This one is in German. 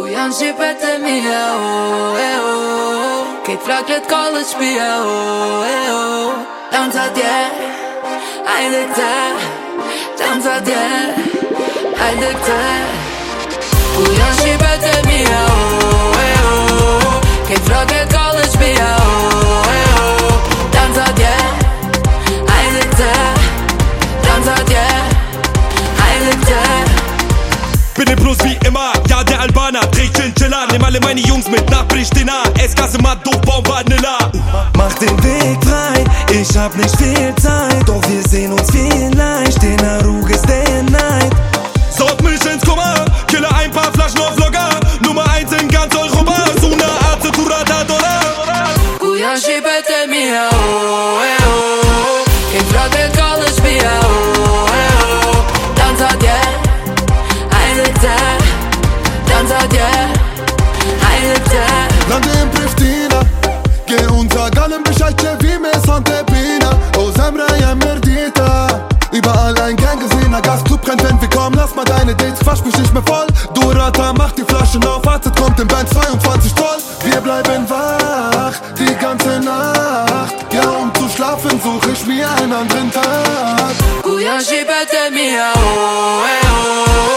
Ku janë shqipet e mija, o, oh, e, o oh. Kejt flaklet kallët shpia, o, oh, e, o Jam të atje, ajde këte Jam të atje, ajde këte Ku janë Bin im Plus wie immer, ja der Albaner Trägt Chinchilla, nimm alle meine Jungs mit nach Pristina. S-Klasse, Dope, Vanilla Mach den Weg frei, ich hab nicht viel Zeit. Doch wir sehen uns vielleicht in der Ruge Day Night. Saut mich ins Koma, kille ein paar Flaschen auf Locker. Nummer eins in ganz Europa, so eine Art zu Turata Dora Kujan shqipet e mija, oh, e, vime Sante Pina O Zemra jem Merdita Überall ein Gang gesehen, ein Gastclub brennt, wenn wir kommen, lass mal deine Dates, wasch mich nicht mehr voll. Dorata macht die Flaschen auf, Fazit kommt im Band 22 toll. Wir bleiben wach, die ganze Nacht. Ja, um zu schlafen suche ich mir einen anderen Tag. Kujan shqipet e mija, oh,